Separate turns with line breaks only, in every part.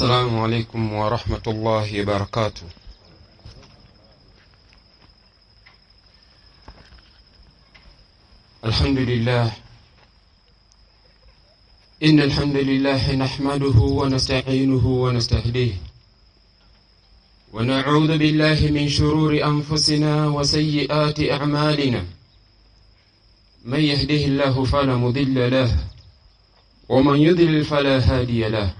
السلام عليكم ورحمة الله وبركاته. الحمد لله. إن الحمد لله نحمده ونستعينه ونستهديه. ونعوذ بالله من شرور أنفسنا وسيئات أعمالنا. من يهده الله فلا مضل له ومن يضلل فلا هادي له.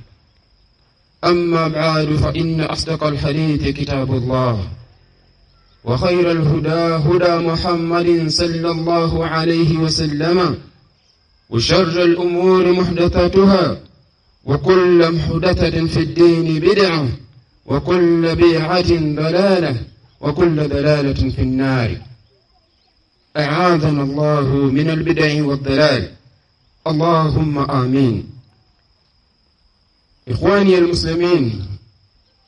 أما بعد فإن أصدق الحديث كتاب الله وخير الهدى هدى محمد صلى الله عليه وسلم وشر الأمور محدثاتها وكل محدثة في الدين بدعة وكل بدعة ضلالة وكل ضلالة في النار. أعاذنا الله من البدع والضلال. اللهم آمين. إخواني المسلمين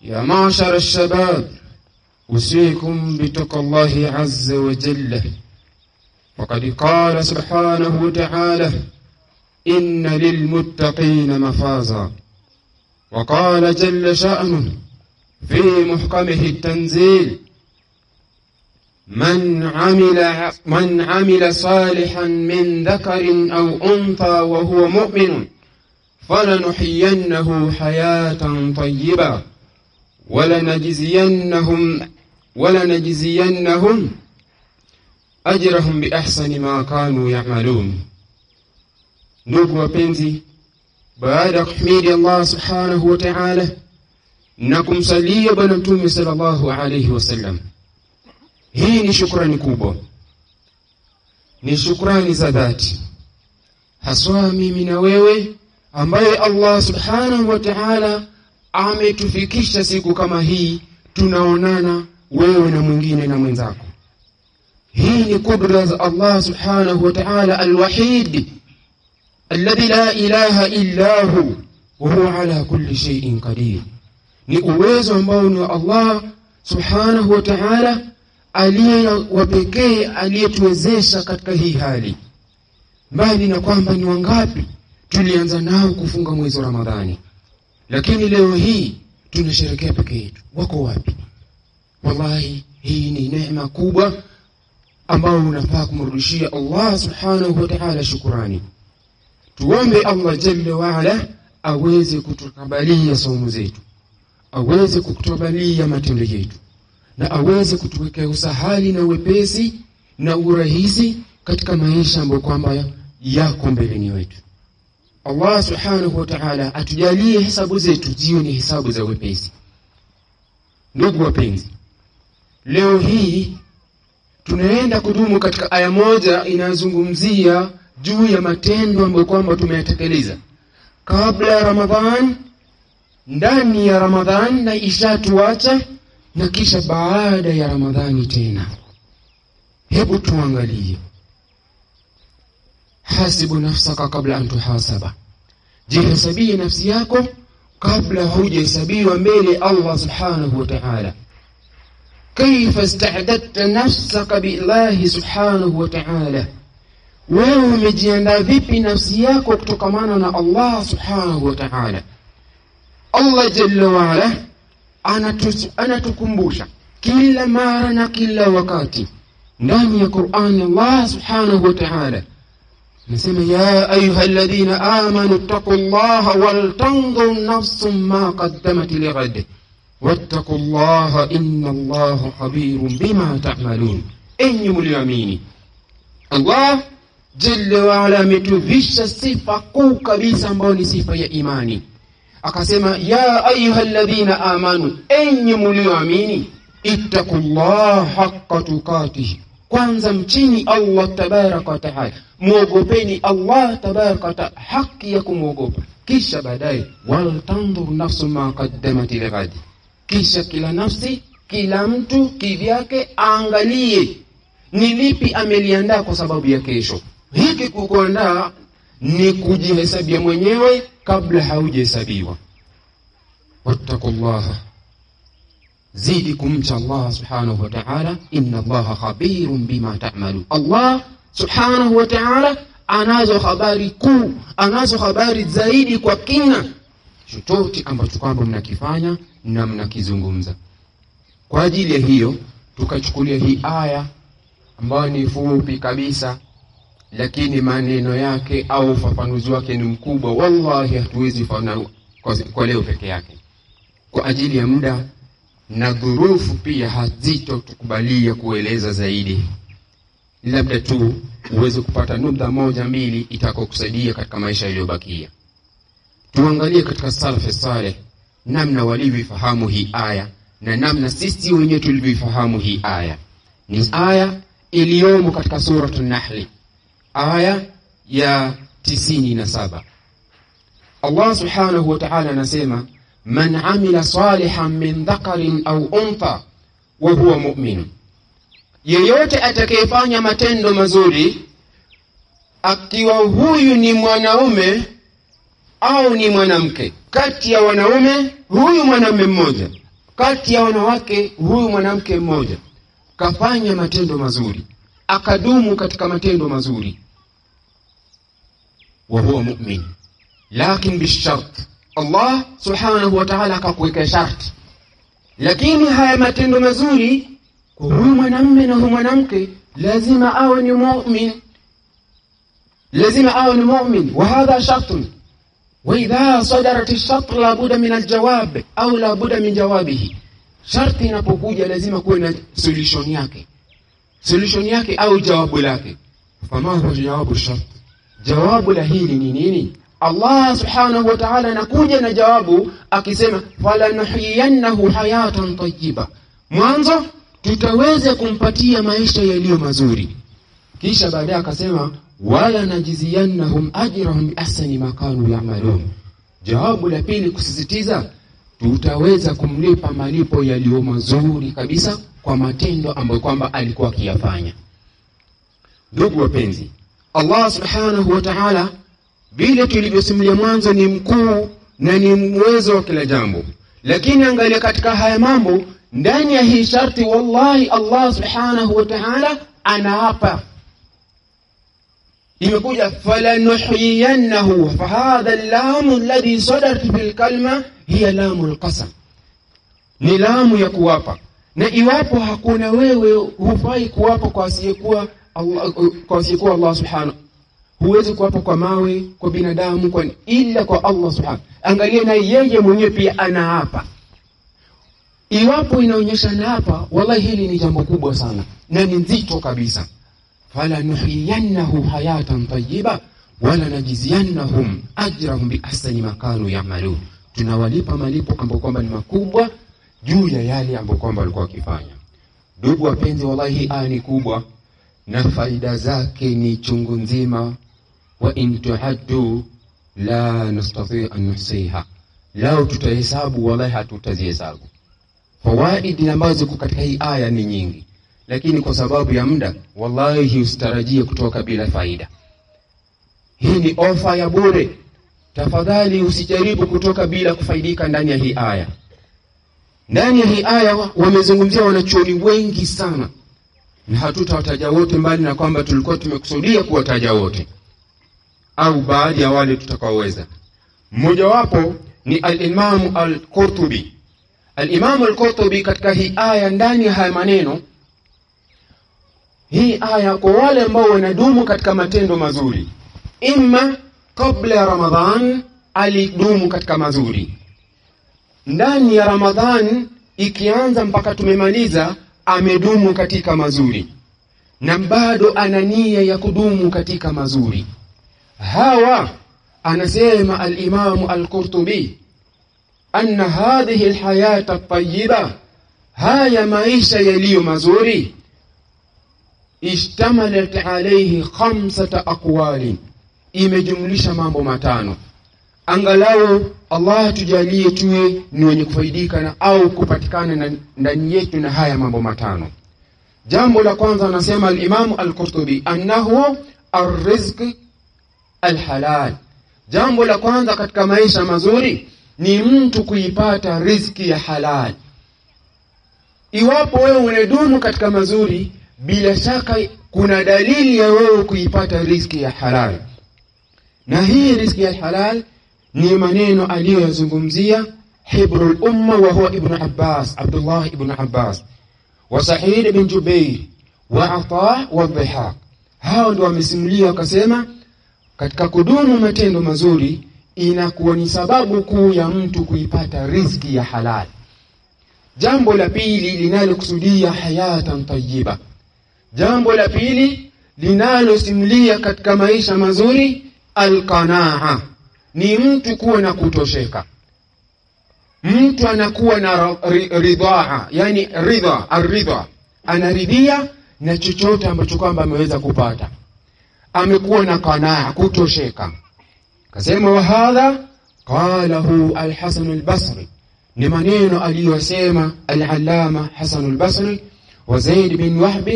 يا معشر الشباب أوصيكم بتقى الله عز وجل. وقد قال سبحانه وتعالى إن للمتقين مفازا. وقال جل شأنه في محكمه التنزيل من عمل من عمل صالحا من ذكر أو أنثى وهو مؤمن فلنحيينه حياة طيبة ولنجزينهم ولنجزينهم أجرهم بأحسن ما كانوا يعملون ndugu wapenzi baada ya kuhimidi Allah subhanahu wa ta'ala na kumsalia bwana mtume sallallahu alayhi wasallam hii ni shukrani kubwa ni shukrani za dhati haswa mimi na wewe ambaye Allah subhanahu wa ta'ala ametufikisha siku kama hii tunaonana wewe na mwingine na mwenzako. Hii ni kudra za Allah subhanahu wa ta'ala alwahid alladhi la ilaha illa hu wa huwa ala kulli shay'in qadir. Ni uwezo ambao ni Allah subhanahu wa ta'ala aliye wa pekee aliyetuwezesha katika hii hali. Mbali na kwamba ni wangapi tulianza nao kufunga mwezi wa Ramadhani. Lakini leo hii tunasherekea peke yetu. Wako wapi? Wallahi hii ni neema kubwa ambayo unafaa kumrudishia Allah subhanahu wa ta'ala shukurani tuombe Allah jalla wa ala aweze kutukabalia saumu zetu aweze kutukabalia matendo yetu na aweze kutuwekea usahali na wepesi na urahisi katika maisha ambayo kwamba yako mbeleni wetu Allah subhanahu wa ta'ala atujalie hesabu zetu ziwe ni hesabu za wepesi. Ndugu wapenzi leo hii tunaenda kudumu katika aya moja inazungumzia juu ya matendo ambayo kwamba tumeyatekeleza. Kabla ya Ramadhan ndani ya Ramadhan na ishatuacha na kisha baada ya Ramadhani tena. Hebu tuangalie hasibu nafsaka kabla an tuhasaba, jihesabie nafsi yako kabla hujahesabiwa mbele Allah subhanahu wa ta'ala. Kaifa sta'dadta nafsaka billahi subhanahu wa ta'ala, wewe umejiandaa vipi nafsi yako kutokamana na Allah subhanahu wa ta'ala? Allah jalla waala anatukumbusha kila mara na kila wakati ndani ya Qur'an, Allah subhanahu wa ta'ala نسمى يا أيها الذين آمنوا اتقوا الله ولتنظر نفس ما قدمت لغد. واتقوا الله إن الله خبير بما تعملون. إني مليمين الله جل وعلا متوفيش صفة قو كبيسا مبوني صفة يا إيماني. أقسم يا أيها الذين آمنوا إني مليمين اتقوا الله حق تقاته. Kwanza mchini allah tabaraka wataala muogopeni allah tabaraka wataala haki ya kumwogopa kisha baadaye waltandhur nafsu ma qaddamat lighadi kisha kila nafsi kila mtu kivyake aangalie ni lipi ameliandaa kwa sababu ya kesho. Hiki kukuandaa ni kujihesabia mwenyewe kabla haujahesabiwa. Wattaqu llaha zidi kumcha allah subhanahu wa ta'ala inna allaha khabirun bima ta'malu. Allah subhanahu wa ta'ala anazo habari kuu anazo habari zaidi kwa kina. Chochote ambacho kwamba mnakifanya na mnakizungumza. Kwa ajili ya hiyo tukachukulia hii aya ambayo ni fupi kabisa lakini maneno yake au ufafanuzi wake ni mkubwa. Wallahi hatuwezi kwa, kwa leo peke yake. Kwa ajili ya muda na dhurufu pia hazito tukubalia kueleza zaidi. Labda tu uweze kupata nubdha moja mbili itakokusaidia katika maisha yaliyobakia. Tuangalie katika salafi saleh namna walivyoifahamu hii aya na namna sisi wenyewe tulivyoifahamu hii aya. Ni aya iliyomo katika suratu nahli aya ya tisini na saba. Allah subhanahu wa taala anasema man amila salihan min dhakarin au untha wa huwa mu'min. Yeyote atakayefanya matendo mazuri akiwa huyu ni mwanaume au ni mwanamke kati ya wanaume huyu mwanaume mmoja. Kati ya wanawake huyu mwanamke mmoja. Kafanya matendo mazuri. Akadumu katika matendo mazuri. Wa huwa mu'min. Lakin bishart Allah subhanahu wa ta'ala akakuweka sharti. Lakini haya matendo mazuri kwa huyu mwanamume na huyu mwanamke lazima awe ni mu'min. Lazima awe ni mu'min. Wa hadha shartun. Wa idha sadarat ash-shart la budda min al-jawab au la budda min jawabihi. Sharti inapokuja lazima kuwe na solution yake. Solution yake au jawabu lake. Fama huwa jawabu shart jawabu la hili ni nini Allah subhanahu wa ta'ala anakuja na jawabu akisema falanuhyiyannahu hayatan tayyiba. Mwanzo tutaweza kumpatia maisha yaliyo mazuri. Kisha baadaye akasema wala najziyannahum ajrahum biahsani ma kanu ya'malun. Jawabu la pili kusisitiza tutaweza kumlipa malipo yaliyo mazuri kabisa kwa matendo ambayo kwamba alikuwa akiyafanya. Ndugu wapenzi Allah subhanahu wa ta'ala vile tulivyosimulia mwanzo ni mkuu na ni mwezo wa kila jambo. Lakini angalia katika haya mambo ndani ya hii sharti wallahi Allah subhanahu wa ta'ala anaapa. Imekuja falanuhyiyannahu fahadha lamu alladhi sadarat bil kalma hiya lamu alqasam. Ni lamu ya kuwapa. Na iwapo hakuna wewe hufai kuwapa kwa asiyekuwa Allah, kwa asiyekuwa Allah subhanahu huwezi kuapa kwa mawe kwa binadamu kwa ila kwa Allah subhanahu angalia na yeye mwenyewe pia anaapa. Iwapo inaonyesha naapa wallahi hili ni jambo kubwa sana na ni nzito kabisa. Fala nuhiyannahu hayatan tayyiba wala najziyannahum ajrahum biahsani ma kanu ya'malun. Tunawalipa malipo ambayo kwamba ni makubwa juu ya yale ambayo kwamba walikuwa wakifanya. Ndugu wapenzi wallahi aya ni kubwa na faida zake ni chungu nzima wa in tuhaddu la nastati an nuhsiha. Lao tutahesabu wallahi hatutazihesabu. Fawaidi ambazo ziko katika hii aya ni nyingi. Lakini kwa sababu ya muda wallahi usitarajie kutoka bila faida. Hii ni ofa ya bure. Tafadhali usijaribu kutoka bila kufaidika ndani ya hii aya. Ndani ya hii aya wamezungumzia wanachuoni wengi sana. Na hatutawataja wote mbali na kwamba tulikuwa tumekusudia kuwataja wote au baadhi ya wale tutakaoweza. Mmojawapo ni alimamu alqurtubi. Alimamu alqurtubi katika hii aya ndani ya haya maneno hii aya kwa wale ambao wanadumu katika matendo mazuri imma kabla ya ramadhan alidumu katika mazuri. Ndani ya ramadhan ikianza mpaka tumemaliza amedumu katika mazuri. Na bado ana nia ya kudumu katika mazuri hawa anasema al-Imam al-Qurtubi anna hadhihi al-hayata at-tayyiba haya maisha yaliyo mazuri. Ishtamalat alayhi khamsata aqwali imejumlisha mambo matano. Angalau Allah tujalie tuwe ni wenye kufaidika na au kupatikana ndani yetu na haya mambo matano. Jambo la kwanza anasema al-Imam al-Qurtubi annahu ar-rizq al-halal. Jambo la kwanza katika maisha mazuri ni mtu kuipata riziki ya halal. Iwapo wewe unadumu katika mazuri bila shaka kuna dalili ya wewe kuipata riziki ya halal. Na hii riziki ya halal ni maneno aliyoyazungumzia hibrul umma wa huwa ibn Abbas Abdullah ibn Abbas wa Sa'id bin Jubair wa Ata wa Dhihak hao ndio wamesimulia wakasema katika kudumu matendo mazuri inakuwa ni sababu kuu ya mtu kuipata riziki ya halal. Jambo la pili linalokusudia hayatan tayyiba. Jambo la pili linalosimulia katika maisha mazuri alqanaa ni mtu kuwa na kutosheka. Mtu anakuwa na ridhaa yani ridha aridha anaridhia na chochote ambacho kwamba ameweza kupata amekuwa na kanaa kutosheka. Kasema wa hadha? Qalahu Alhasan Albasri, ni maneno aliyosema al-Allama Hasan al-Basri wa Zaid bin Wahb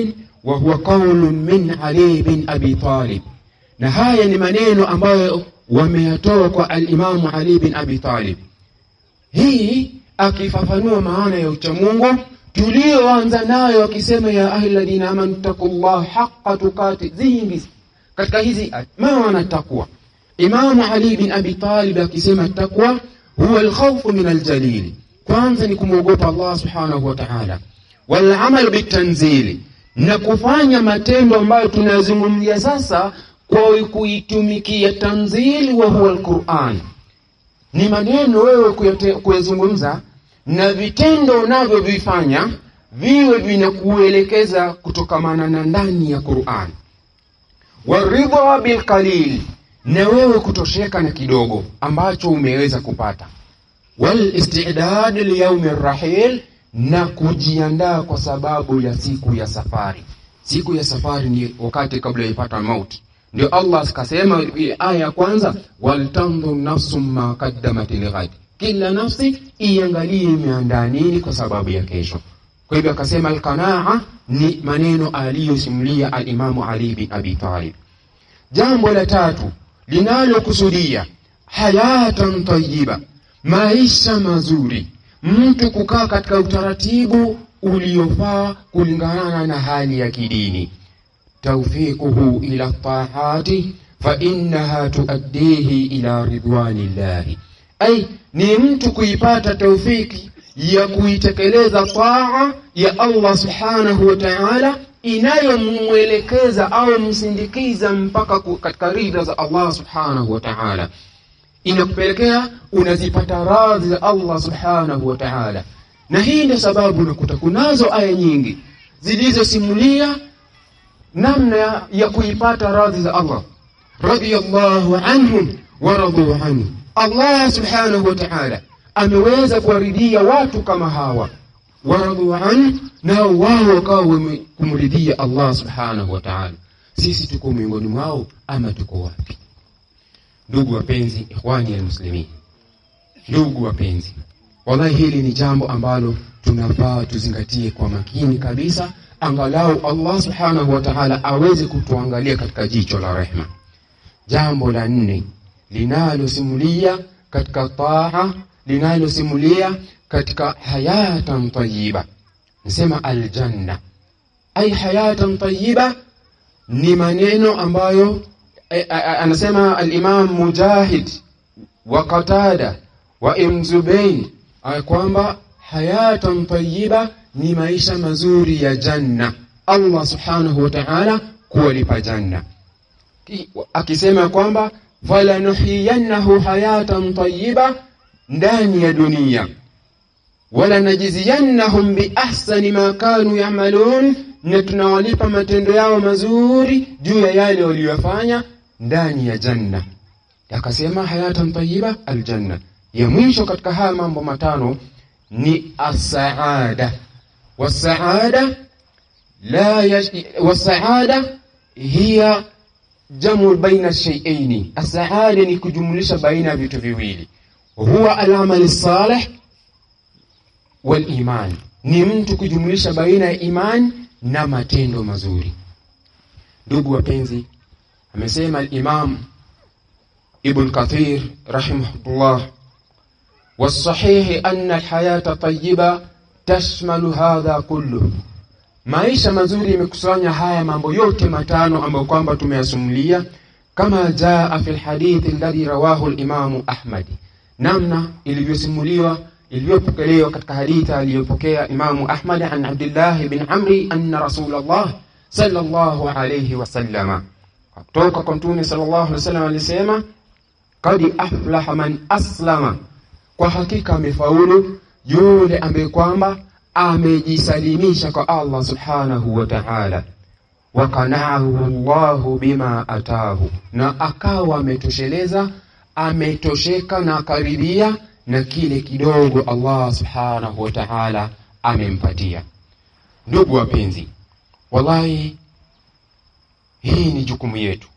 wa huwa qaulun min Ali bin Abi Talib. Na haya ni maneno ambayo wameyatoa kwa Alimamu Ali bin Abi Talib. Hii akifafanua maana ya uchamungu tulioanza nayo akisema ya ahlladina amanu taqullaha haqqa tuqati zingi katika hizi maana takwa Imamu Ali bin Abi Talib akisema takwa huwa alkhawfu min aljalil. Kwanza ni kumwogopa Allah subhanahu wa ta'ala. Wal amal bitanzili na kufanya matendo ambayo tunayazungumzia sasa kwa kuitumikia tanzili wa huwa alquran. Ni maneno wewe kuyazungumza na vitendo unavyovifanya viwe vinakuelekeza kutokamana na ndani ya Qur'an waridha bilqalil na wewe kutosheka na kidogo ambacho umeweza kupata. Wal istidad liyaumi rahil na kujiandaa kwa sababu ya siku ya safari. Siku ya safari ni wakati kabla ya ipata mauti ndio Allah akasema aya ya kwanza waltandhu nafsum ma qaddamat lighad kila nafsi iangalie imeandaa nini kwa sababu ya kesho kwa hivyo akasema alqanaa ni maneno aliyosimulia alimamu Ali bin Abi Talib. Jambo la tatu linalokusudia hayatan tayyiba maisha mazuri mtu kukaa katika utaratibu uliofaa kulingana na hali ya kidini. Tawfiquhu ila taahati fa innaha tuaddihi ila ridwanillahi. Ay ni mtu kuipata taufiki ya kuitekeleza taa ya Allah subhanahu wa ta'ala inayomwelekeza au msindikiza mpaka katika ridha za Allah subhanahu wa ta'ala. Inakupelekea unazipata radhi za Allah subhanahu wa ta'ala. Na hii ndio sababu unakuta kunazo aya nyingi zilizosimulia namna ya kuipata radhi za Allah. Radiyallahu anhum wa radu anhu. Allah subhanahu wa ta'ala ameweza kuwaridhia watu kama hawa. Waradhu an nao wao wakawa kumridhia Allah subhanahu wa ta'ala. Sisi tuko miongoni mwao ama tuko wapi? Ndugu wapenzi ikhwani almuslimin. Ndugu wapenzi wallahi hili ni jambo ambalo tunafaa tuzingatie kwa makini kabisa angalau Allah subhanahu wa ta'ala aweze kutuangalia katika jicho la rehma. Jambo la nne linalosimulia katika taa linalosimulia katika hayatan tayyiba. Nasema aljanna. Ai hayatan tayyiba ni maneno ambayo e, a, anasema al-Imam Mujahid wa Qatada wa Ibn Zubayn kwamba hayatan tayyiba ni maisha mazuri ya janna. Allah subhanahu wa ta'ala kuwalipa janna. Akisema kwamba falanuhiyannahu hayatan tayyiba ndani ya dunia wala najziyannahum ma kanu yamalun, na tunawalipa matendo yao mazuri juu ya yale waliyofanya ndani ya janna. Akasema hayatan tayyiba aljanna. Ya mwisho katika haya mambo matano ni asaada wasaada la wasaada hiya jamu baina shay'aini. Asaada ni kujumlisha baina ya vitu viwili, huwa alamali saleh wal iman, ni mtu kujumlisha baina ya iman na matendo mazuri. Ndugu wapenzi, amesema Imam Ibn Kathir rahimahullah, wasahihi anna alhayata tayyiba tashmalu hadha kullu, maisha mazuri imekusanya haya mambo yote matano ambayo kwamba tumeyasumulia, kama jaa fi hadith alladhi rawahu limamu Ahmadi namna ilivyosimuliwa iliyopokelewa katika hadithi aliyopokea imamu ahmad an Abdullah bin amri anna Rasulullah sallallahu alayhi wasallama kutoka kwa mtume sallallahu alayhi wasallam alisema kad aflaha man aslama. Kwa hakika amefaulu yule ambaye kwamba amejisalimisha kwa Allah subhanahu wa ta'ala, wakanaahu Allahu bima atahu, na akawa ametosheleza ametosheka na karibia na kile kidogo Allah subhanahu wa ta'ala amempatia. Ndugu wapenzi, wallahi hii ni jukumu yetu.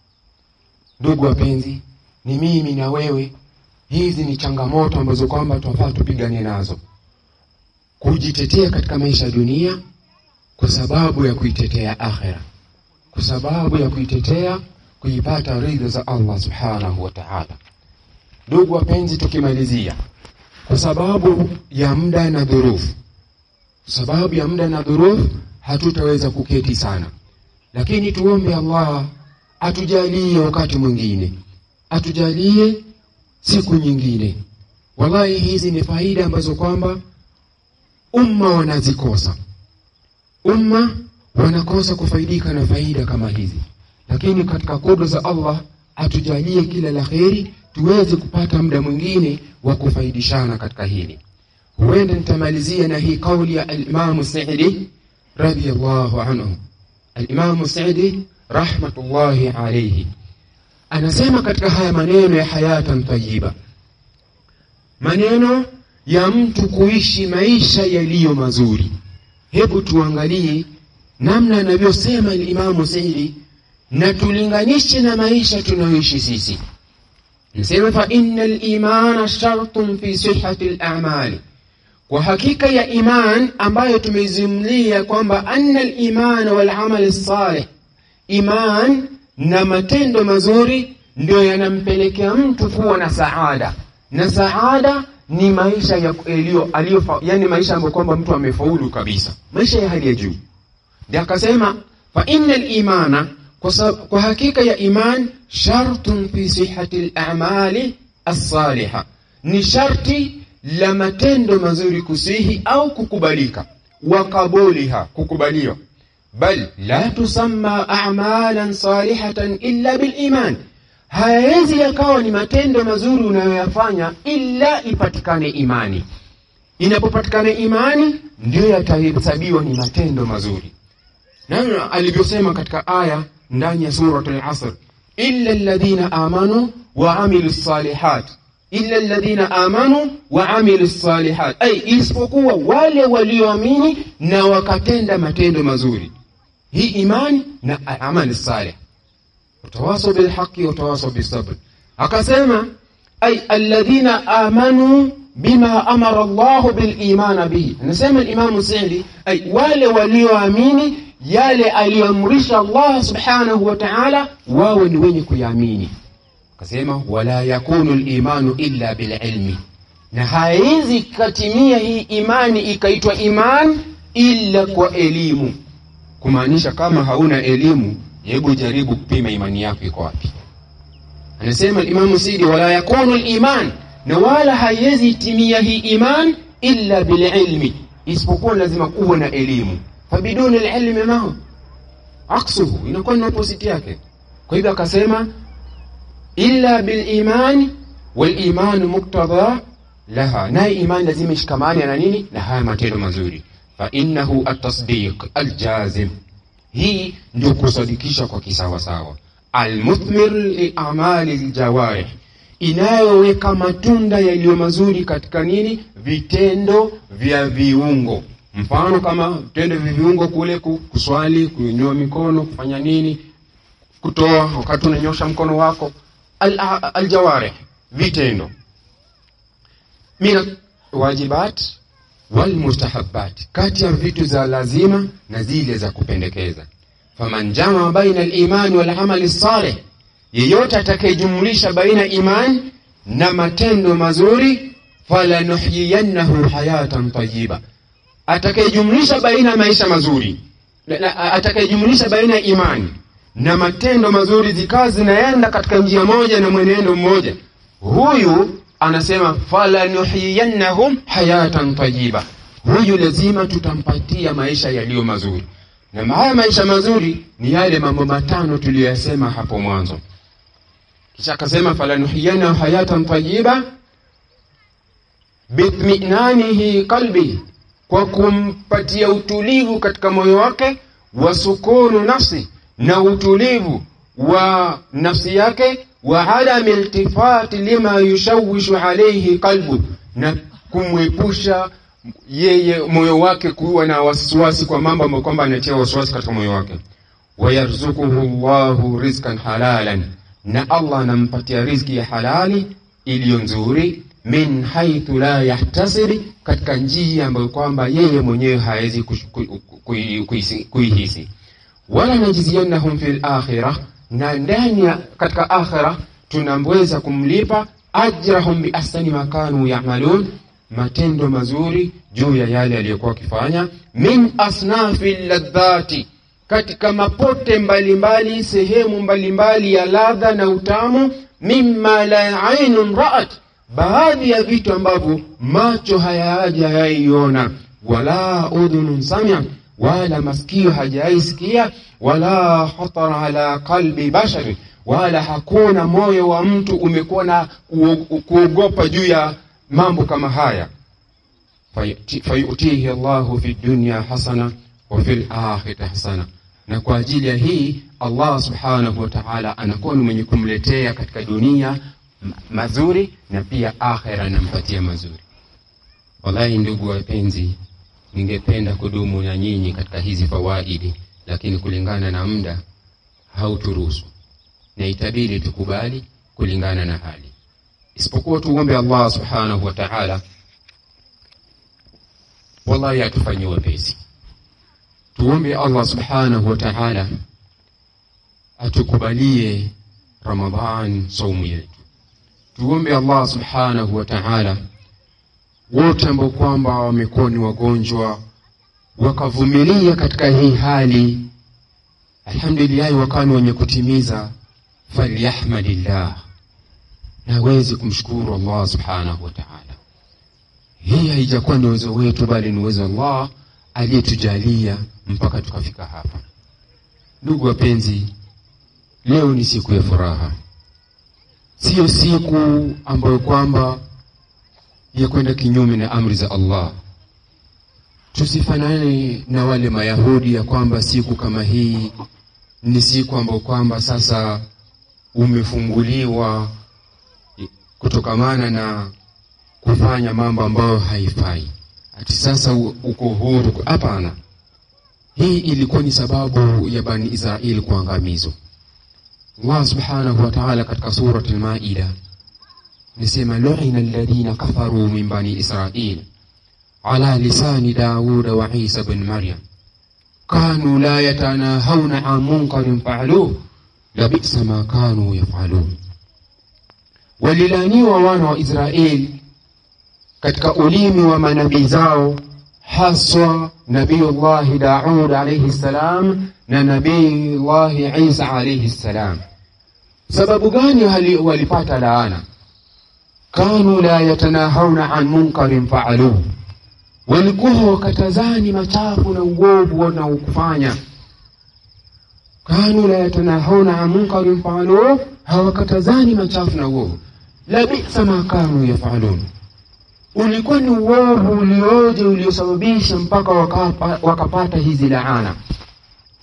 Ndugu wapenzi, ni mimi na wewe hizi ni changamoto ambazo kwamba tunafaa tupigane nazo, kujitetea katika maisha ya dunia kwa sababu ya kuitetea akhera, kwa sababu ya kuitetea kuipata ridha za Allah subhanahu wa ta'ala. Ndugu wapenzi, tukimalizia, kwa sababu ya muda na dhurufu, kwa sababu ya muda na dhurufu hatutaweza kuketi sana, lakini tuombe Allah atujalie wakati mwingine, atujalie siku nyingine. Wallahi, hizi ni faida ambazo kwamba umma wanazikosa. Umma wanakosa kufaidika na faida kama hizi, lakini katika kudra za Allah atujalie kila la kheri, tuweze kupata muda mwingine wa kufaidishana katika hili. Huenda nitamalizia na hii kauli ya Alimamu Saidi radhiyallahu anhu. Alimamu Saidi rahmatullahi alayhi anasema katika haya maneno ya hayatan tayyiba, maneno ya mtu kuishi maisha yaliyo mazuri. Hebu tuangalie namna anavyosema Imam Saidi na tulinganishe na maisha tunayoishi sisi. Nasema fa inna al-imana shartun fi sihhati al-a'mali, kwa hakika ya iman ambayo tumeizimlia kwamba anna al-iman wal amal as-salih, iman na matendo mazuri ndio yanampelekea mtu kuwa na saada, na saada ni maisha ya elio, alio, yani maisha ambayo kwamba mtu amefaulu kabisa, maisha ya hali ya juu. Ndio akasema fa inna al-imana, kwa, hakika ya iman shartun fi sihhati al-a'mali as-saliha, ni sharti la matendo mazuri kusihi au kukubalika, wa kabuliha, kukubaliwa. Bal la tusamma a'malan salihatan illa bil iman, hayawezi yakawa ni matendo mazuri unayoyafanya illa ipatikane imani. Inapopatikana imani ndiyo yatahesabiwa ni matendo mazuri, namna alivyosema katika aya ndani ya suratul Asr, illa alladhina amanu wa amilus salihat. Illa alladhina amanu wa amilus salihat, ay isipokuwa wale walioamini na wakatenda matendo mazuri. Hii imani na amali salih, utawasaw bilhaqi watawasaw bisabr. Akasema ay alladhina amanu bima amara Allah bilimana bihi. Anasema imam ay wale walioamini yale aliyoamrisha Allah subhanahu wa ta'ala, wawe ni wenye kuyaamini. Akasema wala yakunu al iman illa bil bililmi, na haizi katimia hii imani ikaitwa iman illa kwa elimu kumaanisha kama hauna elimu, hebu jaribu kupima imani yako iko wapi. Anasema Imam Sidi, wala yakunu liman, na wala haiwezi timia hii iman illa bililmi, isipokuwa lazima kuwe na elimu. Fabiduni lilmi ma aksuhu, inakuwa ni opposite yake. Kwa hivyo akasema illa bilimani walimanu muktadha laha. Naye imani lazima ishikamane na nini? Na haya matendo mazuri. Fa innahu atasdiq aljazim. Hii ndio kusadikisha kwa kisawasawa. Almuthmir liamali ljawarih inayoweka matunda yaliyo mazuri katika nini? Vitendo vya viungo. Mfano kama vitendo vya viungo kule kuswali kunyanyua mikono kufanya nini? Kutoa wakati unanyosha mkono wako. Aljawarih al vitendo. Mina wajibat walmustahabat kati ya vitu za lazima na zile za kupendekeza. Faman jamaa baina alimani walamali saleh yeyote atakayejumulisha baina imani na matendo mazuri falanuhyiyannahu hayatan tayyiba, atakayejumulisha baina maisha mazuri atakayejumulisha baina imani na matendo mazuri zikawa zinaenda katika njia moja na mwenendo mmoja huyu anasema falanuhyiyannahum hayatan tayyiba, huyu lazima tutampatia maisha yaliyo mazuri. Na haya maisha mazuri ni yale mambo matano tuliyoyasema hapo mwanzo kisha akasema falanuhiyannahu hayatan tayiba bitminanihi qalbi kwa kumpatia utulivu katika moyo wake wasukunu nafsi na utulivu wa nafsi yake wa adami iltifati lima yushawishu alayhi qalbu na kumwepusha yeye moyo wake kuwa na wasiwasi kwa mambo ambayo kwamba anatia wasiwasi katika moyo wake. Wayarzukuhu llahu rizkan halalan na Allah anampatia riziki ya halali iliyo nzuri min haithu la yahtasiri, katika njia ambayo kwamba yeye mwenyewe hawezi kuihisi. Wala najziyannahum fil akhirah na ndani katika akhira tunaweza kumlipa ajrahum bi ahsani ma kanu ya'malun matendo mazuri juu ya yale aliyokuwa akifanya min asnafi ladhati katika mapote mbalimbali mbali, sehemu mbalimbali mbali ya ladha na utamu mimma la ainun ra'at baadhi ya vitu ambavyo macho hayaja yaiona wala udhunun samia, wala masikio hajaisikia wala khatara ala qalbi bashari wala hakuna moyo wa mtu umekuwa na kuogopa juu ya mambo kama haya. Fayutihi Allahu fi dunya hasana wa fil akhirati hasana na kwa ajili ya hii Allah subhanahu wa ta'ala anakuwa ni mwenye kumletea katika dunia mazuri na pia akhera anampatia mazuri. Wallahi ndugu wapenzi ningependa kudumu na nyinyi katika hizi fawaidi lakini kulingana na muda hauturuhusu. Na itabidi tukubali kulingana na hali. Isipokuwa tuombe Allah subhanahu wa ta'ala wallahi atufanyie wepesi tuombe Allah subhanahu wa ta'ala atukubalie Ramadhan saumu yetu. Tuombe Allah subhanahu wa ta'ala wote ambao kwamba wamekuwa ni wagonjwa wakavumilia katika hii hali alhamdulillah wakawa ni wenye kutimiza falyahmadillah. Nawezi kumshukuru Allah subhanahu wa ta'ala. Hii haijakuwa ni uwezo wetu bali ni uwezo Allah aliyetujalia mpaka tukafika hapa. Ndugu wapenzi leo ni siku ya furaha. Siyo siku ambayo kwamba ya kwenda kinyume na amri za Allah. Tusifanane na wale mayahudi ya kwamba siku kama hii ni siku ambayo kwamba sasa umefunguliwa kutokamana na kufanya mambo ambayo haifai ati sasa uko huru hapana. Hii ilikuwa ni sababu ya bani israeli kuangamizwa allah subhanahu wa ta'ala katika surat al-maida nisema lu'ina alladhina kafaru min bani israil ala lisani dauda wa isa bin maryam. Kanu la yatanahawna an munkarin la labisa ma kanu yaf'alun. Walilaniwa wana wa israeli katika ulimi wa manabii zao haswa nabiyullahi daud alayhi salam na nabiyullahi isa alayhi salam. Sababu gani walipata laana? Kanu la yatanahawna an munkarin faaluhu walikuwa wakatazani machafu na uovu wanaokufanya. Kanu la yatanahawna an munkarin faaluhu hawakatazani machafu na uovu. Labisa ma kanu yafalun ulikuwa ni uovu ulioje uliosababisha mpaka wakapa, wakapata hizi laana.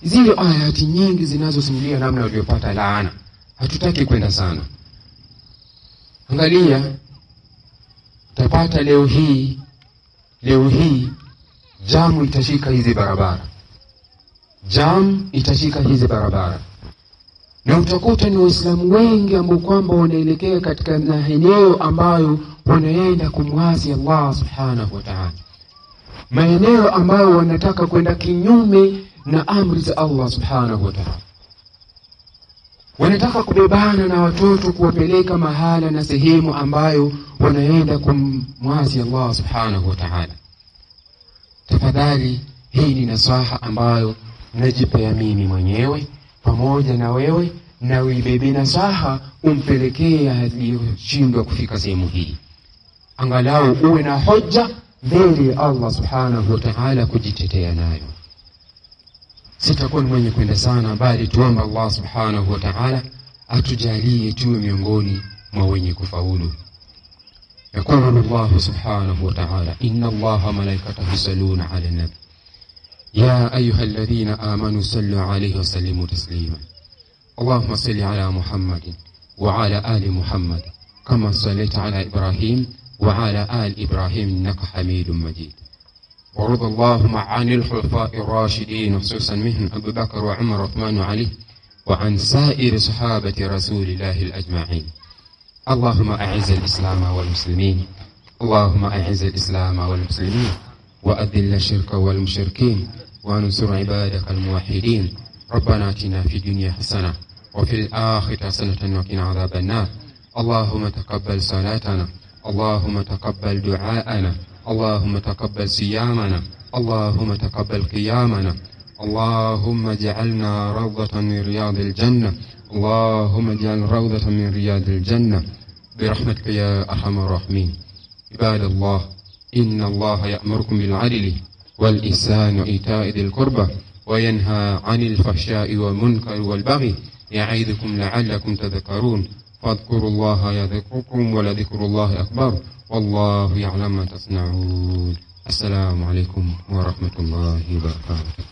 Zile ayati nyingi zinazosimulia namna waliopata laana. Hatutaki kwenda sana. Angalia tapata leo hii leo hii jamu itashika hizi barabara. Jam itashika hizi barabara. Na utakuta ni waislamu wengi ambao kwamba wanaelekea katika maeneo ambayo wanaenda kumwazi allah subhanahu wa taala. Maeneo ambayo wanataka kwenda kinyume na amri za allah subhanahu wa taala. Wanataka kubebana na watoto kuwapeleka mahala na sehemu ambayo wanaenda kumwasi allah subhanahu wa taala. Tafadhali hii ni nasaha ambayo najipea mimi mwenyewe pamoja na wewe na uibebe nasaha umpelekee aliyoshindwa kufika sehemu hii angalau uwe na hoja mbele ya Allah subhanahu wa ta'ala kujitetea nayo. Sitakuwa ni mwenye kwenda sana, bali tuombe Allah subhanahu wa ta'ala atujalie tuwe miongoni mwa wenye kufaulu. Yaqulu Allah subhanahu wa ta'ala, inna Allah malaikatahu yusalluna 'ala nabi ya ayyuhalladhina amanu sallu 'alayhi wa sallimu taslima. Allahumma salli 'ala Muhammadin wa 'ala ali Muhammad kama sallaita 'ala Ibrahim وعلى آل إبراهيم إنك حميد مجيد. ورضى اللهم عن الخلفاء الراشدين خصوصا منهم أبو بكر وعمر وعثمان وعلي وعن سائر صحابة رسول الله الأجمعين. اللهم أعز الإسلام والمسلمين اللهم أعز الإسلام والمسلمين وأذل الشرك والمشركين وانصر عبادك الموحدين. ربنا آتنا في الدنيا حسنة وفي الآخرة حسنة وقنا عذاب النار. اللهم تقبل صلاتنا. اللهم تقبل دعاءنا اللهم تقبل صيامنا اللهم تقبل قيامنا اللهم اجعلنا روضة من رياض الجنة اللهم اجعل روضة من رياض الجنة. برحمتك يا أرحم الراحمين. عباد الله إن الله يأمركم بالعدل والإحسان وإيتاء ذي القربى وينهى عن الفحشاء والمنكر والبغي يعظكم لعلكم تذكرون. فاذكروا الله يذكركم ولذكر الله أكبر والله يعلم ما تصنعون. السلام عليكم ورحمة الله وبركاته.